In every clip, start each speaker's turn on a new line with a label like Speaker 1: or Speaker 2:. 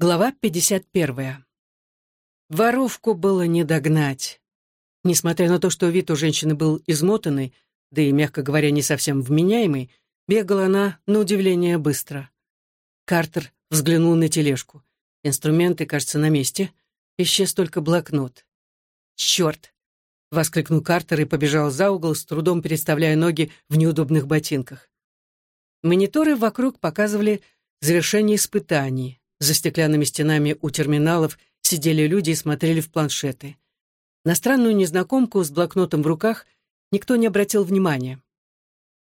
Speaker 1: Глава 51. Воровку было не догнать. Несмотря на то, что вид у женщины был измотанный, да и, мягко говоря, не совсем вменяемый, бегала она, на удивление, быстро. Картер взглянул на тележку. Инструменты, кажется, на месте. Исчез только блокнот. «Черт!» — воскликнул Картер и побежал за угол, с трудом переставляя ноги в неудобных ботинках. Мониторы вокруг показывали завершение испытаний. За стеклянными стенами у терминалов сидели люди и смотрели в планшеты. На странную незнакомку с блокнотом в руках никто не обратил внимания.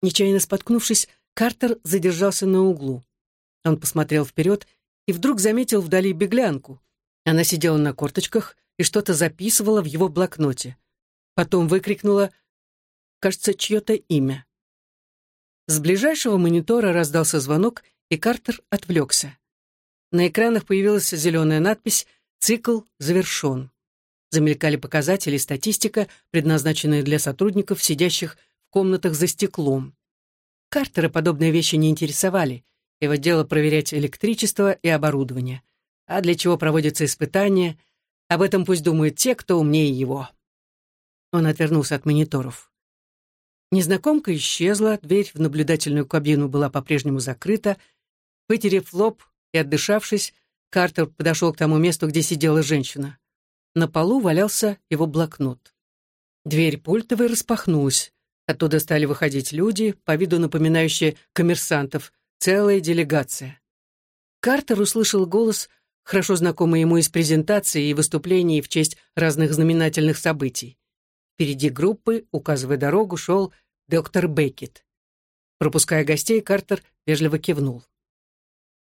Speaker 1: Нечаянно споткнувшись, Картер задержался на углу. Он посмотрел вперед и вдруг заметил вдали беглянку. Она сидела на корточках и что-то записывала в его блокноте. Потом выкрикнула, кажется, чье-то имя. С ближайшего монитора раздался звонок, и Картер отвлекся. На экранах появилась зеленая надпись «Цикл завершен». Замелькали показатели статистика, предназначенные для сотрудников, сидящих в комнатах за стеклом. Картера подобные вещи не интересовали. Его дело проверять электричество и оборудование. А для чего проводятся испытания, об этом пусть думают те, кто умнее его. Он отвернулся от мониторов. Незнакомка исчезла, дверь в наблюдательную кабину была по-прежнему закрыта. Вытерев лоб, и, отдышавшись, Картер подошел к тому месту, где сидела женщина. На полу валялся его блокнот. Дверь пультовой распахнулась. Оттуда стали выходить люди, по виду напоминающие коммерсантов, целая делегация. Картер услышал голос, хорошо знакомый ему из презентации и выступлений в честь разных знаменательных событий. Впереди группы, указывая дорогу, шел доктор Беккет. Пропуская гостей, Картер вежливо кивнул.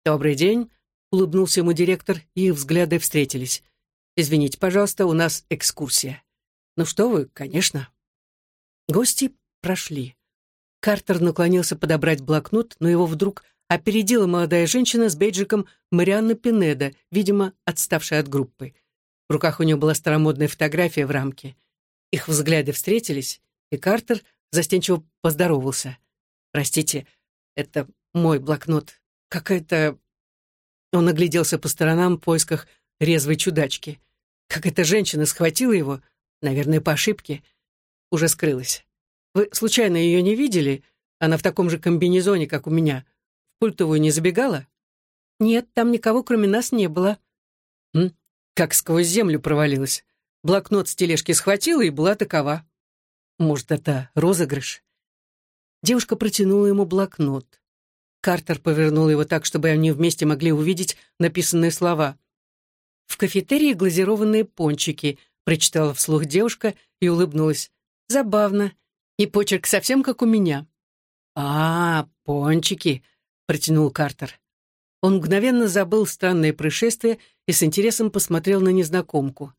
Speaker 1: «Добрый день», — улыбнулся ему директор, и их взгляды встретились. «Извините, пожалуйста, у нас экскурсия». «Ну что вы, конечно». Гости прошли. Картер наклонился подобрать блокнот, но его вдруг опередила молодая женщина с бейджиком Марианна Пинеда, видимо, отставшая от группы. В руках у нее была старомодная фотография в рамке. Их взгляды встретились, и Картер застенчиво поздоровался. «Простите, это мой блокнот. Какая-то... Он огляделся по сторонам в поисках резвой чудачки. Как эта женщина схватила его, наверное, по ошибке, уже скрылась. Вы случайно ее не видели? Она в таком же комбинезоне, как у меня. В пультовую не забегала? Нет, там никого, кроме нас, не было. М? Как сквозь землю провалилась. Блокнот с тележки схватила и была такова. Может, это розыгрыш? Девушка протянула ему блокнот. Картер повернул его так, чтобы они вместе могли увидеть написанные слова. «В кафетерии глазированные пончики», — прочитала вслух девушка и улыбнулась. «Забавно. И почерк совсем как у меня». «А, пончики», — протянул Картер. Он мгновенно забыл странное происшествие и с интересом посмотрел на незнакомку.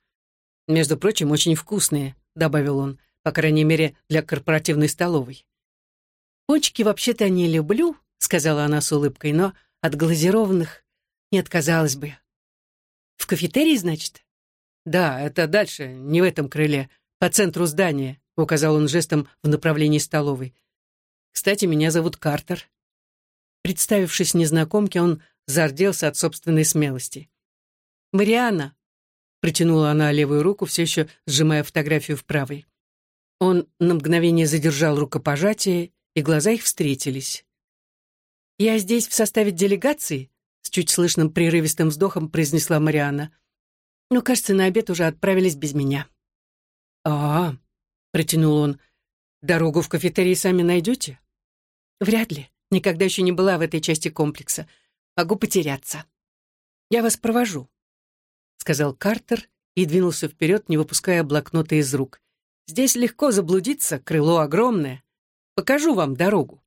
Speaker 1: «Между прочим, очень вкусные», — добавил он, по крайней мере, для корпоративной столовой. «Пончики вообще-то не люблю», — сказала она с улыбкой, но от глазированных не отказалась бы. «В кафетерии, значит?» «Да, это дальше, не в этом крыле, по центру здания», — указал он жестом в направлении столовой. «Кстати, меня зовут Картер». Представившись незнакомке, он зарделся от собственной смелости. «Марианна», — протянула она левую руку, все еще сжимая фотографию в правой. Он на мгновение задержал рукопожатие, и глаза их встретились. «Я здесь в составе делегации», — с чуть слышным прерывистым вздохом произнесла Марианна. «Но, кажется, на обед уже отправились без меня». «А, -а — протянул он, — дорогу в кафетерий сами найдете?» «Вряд ли. Никогда еще не была в этой части комплекса. Могу потеряться». «Я вас провожу», — сказал Картер и двинулся вперед, не выпуская блокнота из рук. «Здесь легко заблудиться, крыло огромное. Покажу вам дорогу».